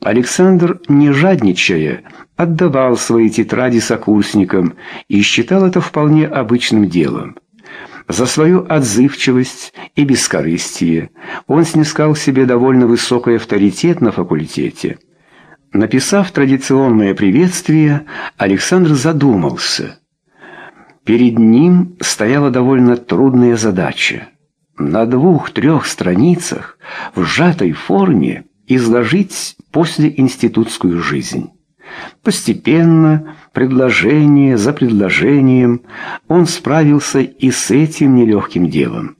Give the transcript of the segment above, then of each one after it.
Александр, не жадничая, отдавал свои тетради сокурсникам и считал это вполне обычным делом. За свою отзывчивость и бескорыстие он снискал себе довольно высокий авторитет на факультете. Написав традиционное приветствие, Александр задумался. Перед ним стояла довольно трудная задача. На двух-трех страницах в сжатой форме изложить послеинститутскую жизнь. Постепенно, предложение за предложением, он справился и с этим нелегким делом.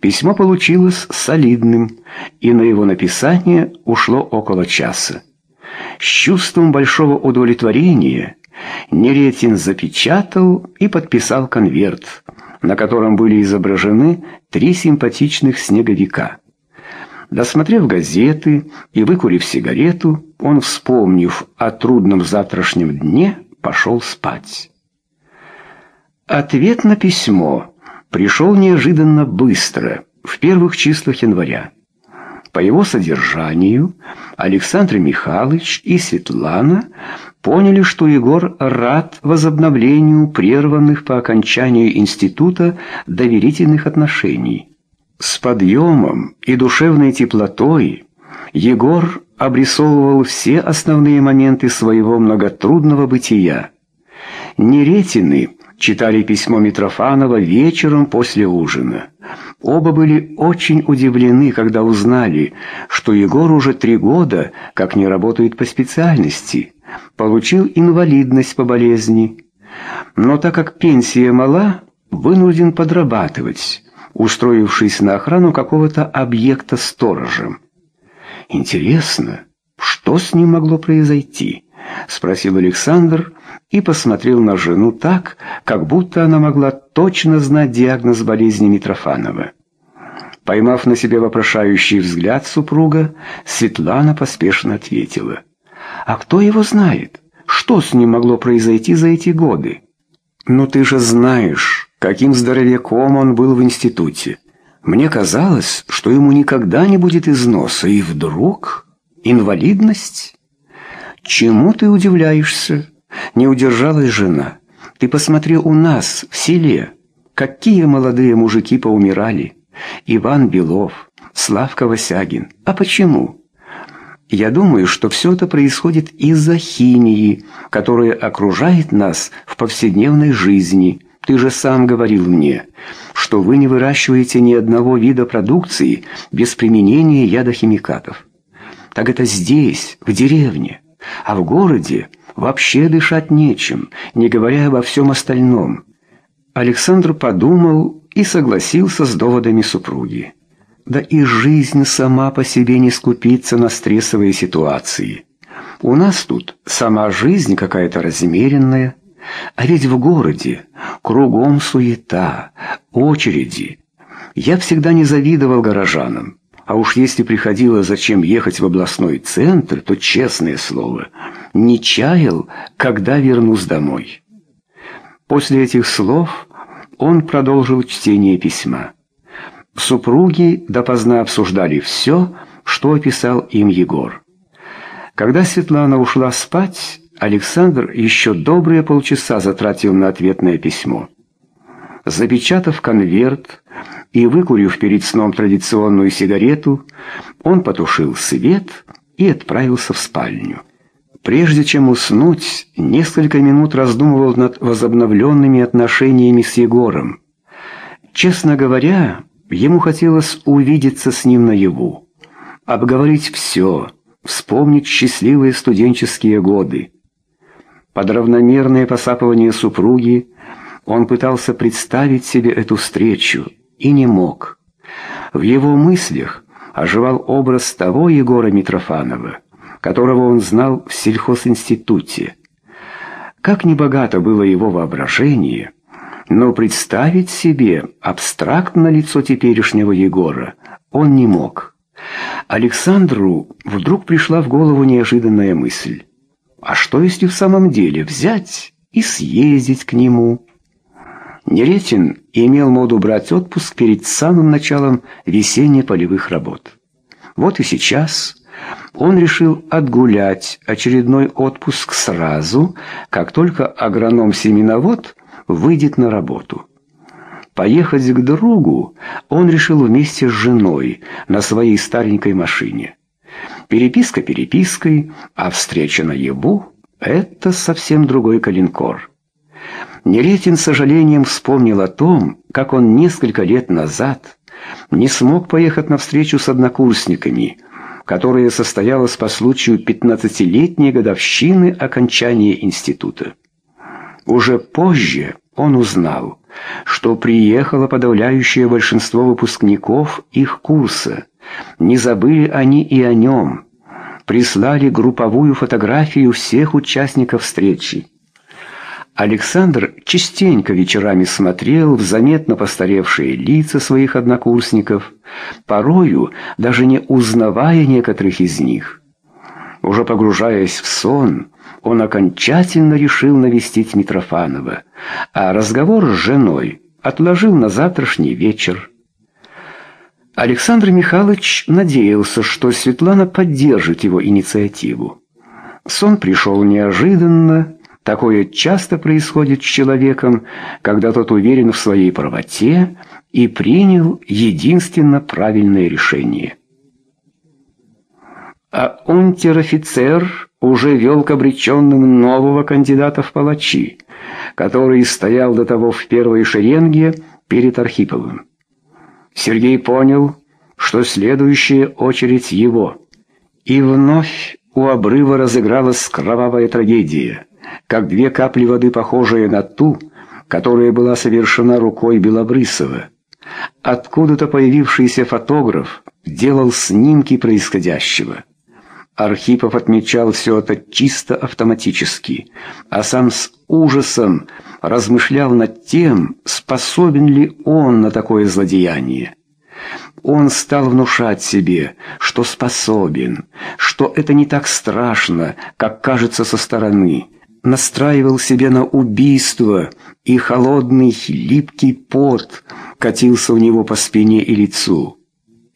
Письмо получилось солидным, и на его написание ушло около часа. С чувством большого удовлетворения Неретин запечатал и подписал конверт, на котором были изображены три симпатичных снеговика. Досмотрев газеты и выкурив сигарету, он, вспомнив о трудном завтрашнем дне, пошел спать. Ответ на письмо пришел неожиданно быстро, в первых числах января. По его содержанию Александр Михайлович и Светлана поняли, что Егор рад возобновлению прерванных по окончанию института доверительных отношений. С подъемом и душевной теплотой Егор обрисовывал все основные моменты своего многотрудного бытия. Неретины читали письмо Митрофанова вечером после ужина. Оба были очень удивлены, когда узнали, что Егор уже три года как не работает по специальности, получил инвалидность по болезни. Но так как пенсия мала, вынужден подрабатывать устроившись на охрану какого-то объекта сторожем. «Интересно, что с ним могло произойти?» — спросил Александр и посмотрел на жену так, как будто она могла точно знать диагноз болезни Митрофанова. Поймав на себе вопрошающий взгляд супруга, Светлана поспешно ответила. «А кто его знает? Что с ним могло произойти за эти годы?» «Ну ты же знаешь...» каким здоровяком он был в институте. Мне казалось, что ему никогда не будет износа, и вдруг инвалидность. Чему ты удивляешься? Не удержалась жена. Ты посмотри у нас, в селе, какие молодые мужики поумирали. Иван Белов, Славка Васягин. А почему? Я думаю, что все это происходит из-за химии, которая окружает нас в повседневной жизни – ты же сам говорил мне, что вы не выращиваете ни одного вида продукции без применения ядохимикатов. Так это здесь, в деревне, а в городе вообще дышать нечем, не говоря обо всем остальном. Александр подумал и согласился с доводами супруги. Да и жизнь сама по себе не скупится на стрессовые ситуации. У нас тут сама жизнь какая-то размеренная, а ведь в городе кругом суета, очереди. Я всегда не завидовал горожанам. А уж если приходило зачем ехать в областной центр, то, честное слово, не чаял, когда вернусь домой. После этих слов он продолжил чтение письма. Супруги допоздна обсуждали все, что описал им Егор. Когда Светлана ушла спать, Александр еще добрые полчаса затратил на ответное письмо. Запечатав конверт и выкурив перед сном традиционную сигарету, он потушил свет и отправился в спальню. Прежде чем уснуть, несколько минут раздумывал над возобновленными отношениями с Егором. Честно говоря, ему хотелось увидеться с ним наяву, обговорить все, вспомнить счастливые студенческие годы. Под равномерное посапывание супруги он пытался представить себе эту встречу и не мог. В его мыслях оживал образ того Егора Митрофанова, которого он знал в сельхозинституте. Как небогато было его воображение, но представить себе абстрактно лицо теперешнего Егора он не мог. Александру вдруг пришла в голову неожиданная мысль. А что если в самом деле взять и съездить к нему? Неретин имел моду брать отпуск перед самым началом весенне-полевых работ. Вот и сейчас он решил отгулять очередной отпуск сразу, как только агроном-семеновод выйдет на работу. Поехать к другу он решил вместе с женой на своей старенькой машине. Переписка перепиской, а встреча наяву — это совсем другой калинкор. Неретин с сожалением вспомнил о том, как он несколько лет назад не смог поехать на встречу с однокурсниками, которая состоялась по случаю пятнадцатилетней годовщины окончания института. Уже позже он узнал, что приехало подавляющее большинство выпускников их курса. Не забыли они и о нем. Прислали групповую фотографию всех участников встречи. Александр частенько вечерами смотрел в заметно постаревшие лица своих однокурсников, порою даже не узнавая некоторых из них. Уже погружаясь в сон, он окончательно решил навестить Митрофанова, а разговор с женой отложил на завтрашний вечер. Александр Михайлович надеялся, что Светлана поддержит его инициативу. Сон пришел неожиданно, Такое часто происходит с человеком, когда тот уверен в своей правоте и принял единственно правильное решение. А унтер-офицер уже вел к обреченным нового кандидата в палачи, который стоял до того в первой шеренге перед Архиповым. Сергей понял, что следующая очередь его. И вновь у обрыва разыгралась кровавая трагедия как две капли воды, похожие на ту, которая была совершена рукой Белобрысова. Откуда-то появившийся фотограф делал снимки происходящего. Архипов отмечал все это чисто автоматически, а сам с ужасом размышлял над тем, способен ли он на такое злодеяние. Он стал внушать себе, что способен, что это не так страшно, как кажется со стороны, настраивал себя на убийство, и холодный, липкий пот катился у него по спине и лицу.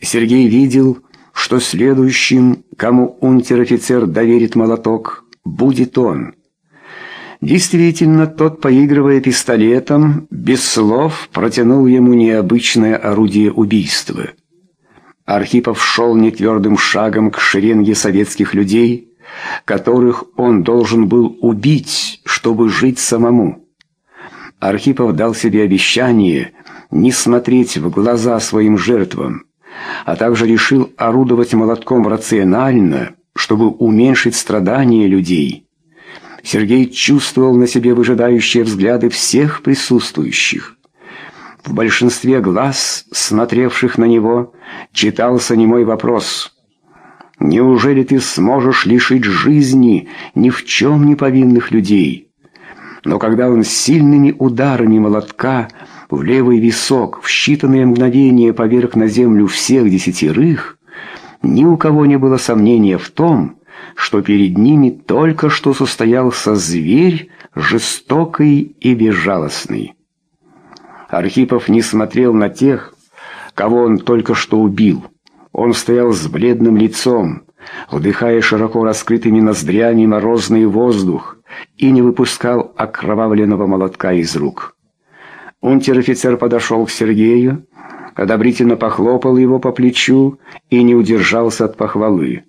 Сергей видел, что следующим, кому унтер-офицер доверит молоток, будет он. Действительно, тот, поигрывая пистолетом, без слов протянул ему необычное орудие убийства. Архипов шел нетвердым шагом к шеренге советских людей, которых он должен был убить, чтобы жить самому. Архипов дал себе обещание не смотреть в глаза своим жертвам, а также решил орудовать молотком рационально, чтобы уменьшить страдания людей. Сергей чувствовал на себе выжидающие взгляды всех присутствующих. В большинстве глаз, смотревших на него, читался немой вопрос – Неужели ты сможешь лишить жизни ни в чем не повинных людей? Но когда он сильными ударами молотка в левый висок в считанные мгновения поверг на землю всех десятерых, ни у кого не было сомнения в том, что перед ними только что состоялся зверь, жестокий и безжалостный. Архипов не смотрел на тех, кого он только что убил. Он стоял с бледным лицом, вдыхая широко раскрытыми ноздрями морозный воздух и не выпускал окровавленного молотка из рук. Унтер-офицер подошел к Сергею, одобрительно похлопал его по плечу и не удержался от похвалы.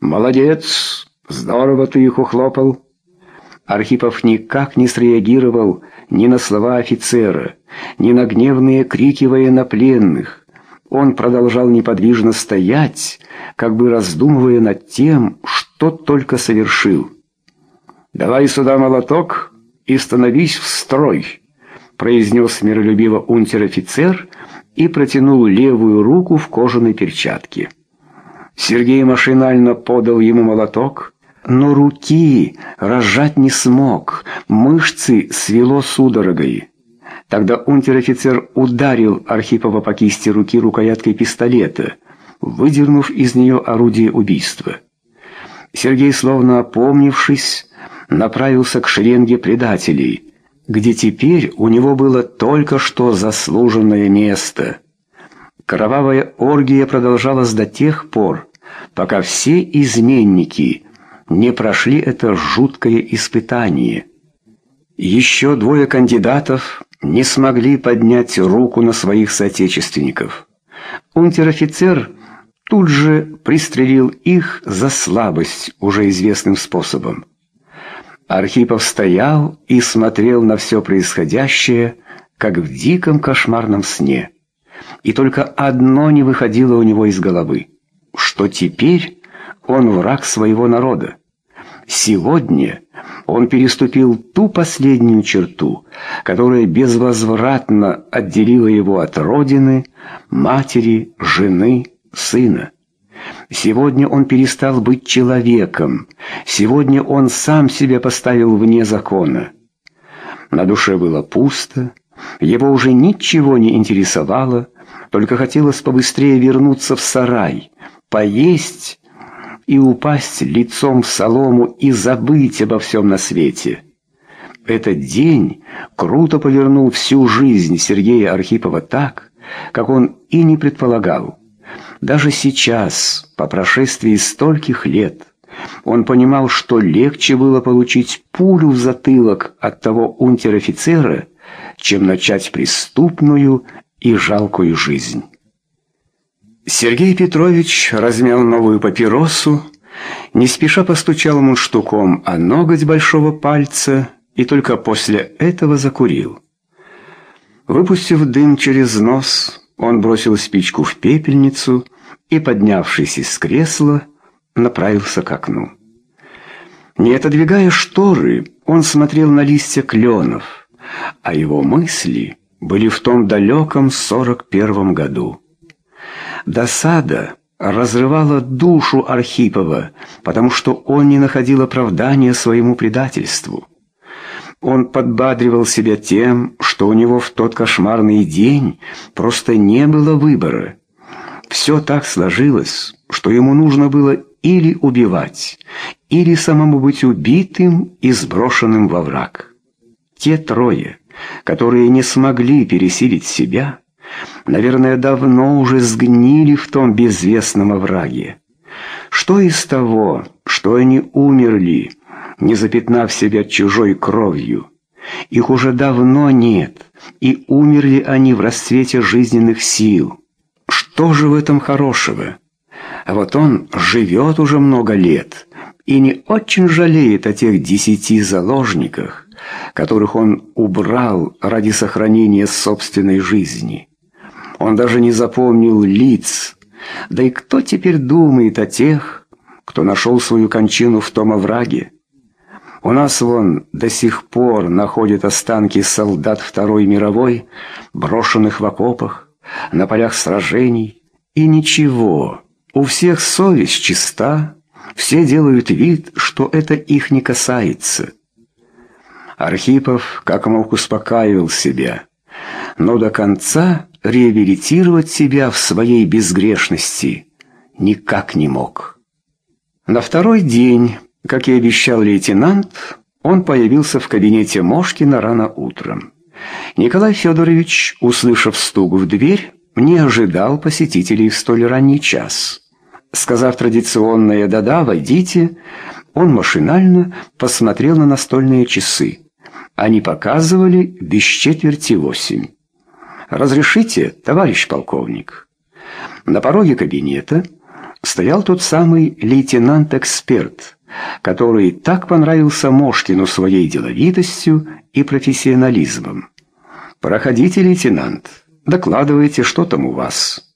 «Молодец! Здорово ты их ухлопал!» Архипов никак не среагировал ни на слова офицера, ни на гневные крики военнопленных. Он продолжал неподвижно стоять, как бы раздумывая над тем, что только совершил. «Давай сюда молоток и становись в строй», — произнес миролюбиво унтер-офицер и протянул левую руку в кожаной перчатке. Сергей машинально подал ему молоток, но руки разжать не смог, мышцы свело судорогой. Тогда унтер-офицер ударил Архипова по кисти руки рукояткой пистолета, выдернув из нее орудие убийства. Сергей, словно опомнившись, направился к шеренге предателей, где теперь у него было только что заслуженное место. Кровавая оргия продолжалась до тех пор, пока все изменники не прошли это жуткое испытание. Еще двое кандидатов не смогли поднять руку на своих соотечественников. Унтер-офицер тут же пристрелил их за слабость уже известным способом. Архипов стоял и смотрел на все происходящее, как в диком кошмарном сне. И только одно не выходило у него из головы, что теперь он враг своего народа. Сегодня он переступил ту последнюю черту, которая безвозвратно отделила его от родины, матери, жены, сына. Сегодня он перестал быть человеком. Сегодня он сам себя поставил вне закона. На душе было пусто, его уже ничего не интересовало, только хотелось побыстрее вернуться в сарай, поесть и упасть лицом в солому и забыть обо всем на свете. Этот день круто повернул всю жизнь Сергея Архипова так, как он и не предполагал. Даже сейчас, по прошествии стольких лет, он понимал, что легче было получить пулю в затылок от того унтер-офицера, чем начать преступную и жалкую жизнь. Сергей Петрович размял новую папиросу, не спеша постучал мундштуком о ноготь большого пальца и только после этого закурил. Выпустив дым через нос, он бросил спичку в пепельницу и, поднявшись из кресла, направился к окну. Не отодвигая шторы, он смотрел на листья кленов, а его мысли были в том далеком сорок первом году. Досада разрывала душу Архипова, потому что он не находил оправдания своему предательству. Он подбадривал себя тем, что у него в тот кошмарный день просто не было выбора. Все так сложилось, что ему нужно было или убивать, или самому быть убитым и сброшенным во враг. Те трое, которые не смогли пересилить себя, наверное, давно уже сгнили в том безвестном овраге. Что из того, что они умерли, не запятнав себя чужой кровью? Их уже давно нет, и умерли они в расцвете жизненных сил. Что же в этом хорошего? Вот он живет уже много лет и не очень жалеет о тех десяти заложниках, которых он убрал ради сохранения собственной жизни. Он даже не запомнил лиц. Да и кто теперь думает о тех, кто нашел свою кончину в том овраге? У нас вон до сих пор находят останки солдат Второй мировой, брошенных в окопах, на полях сражений. И ничего, у всех совесть чиста, все делают вид, что это их не касается. Архипов как мог успокаивал себя, но до конца реабилитировать себя в своей безгрешности никак не мог. На второй день, как и обещал лейтенант, он появился в кабинете Мошкина рано утром. Николай Федорович, услышав стук в дверь, не ожидал посетителей в столь ранний час. Сказав традиционное «да-да, войдите», он машинально посмотрел на настольные часы. Они показывали без четверти восемь. «Разрешите, товарищ полковник?» На пороге кабинета стоял тот самый лейтенант-эксперт, который так понравился Мошкину своей деловитостью и профессионализмом. «Проходите, лейтенант, докладывайте, что там у вас».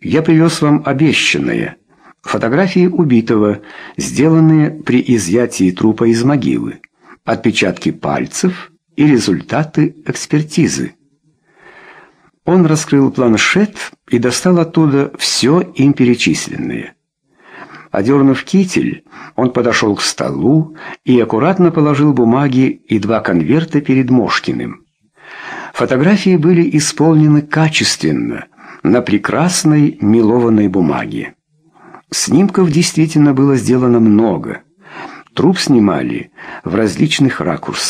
«Я привез вам обещанное. Фотографии убитого, сделанные при изъятии трупа из могилы, отпечатки пальцев и результаты экспертизы». Он раскрыл планшет и достал оттуда все им перечисленное. Одернув китель, он подошел к столу и аккуратно положил бумаги и два конверта перед Мошкиным. Фотографии были исполнены качественно, на прекрасной мелованной бумаге. Снимков действительно было сделано много. Труп снимали в различных ракурсах.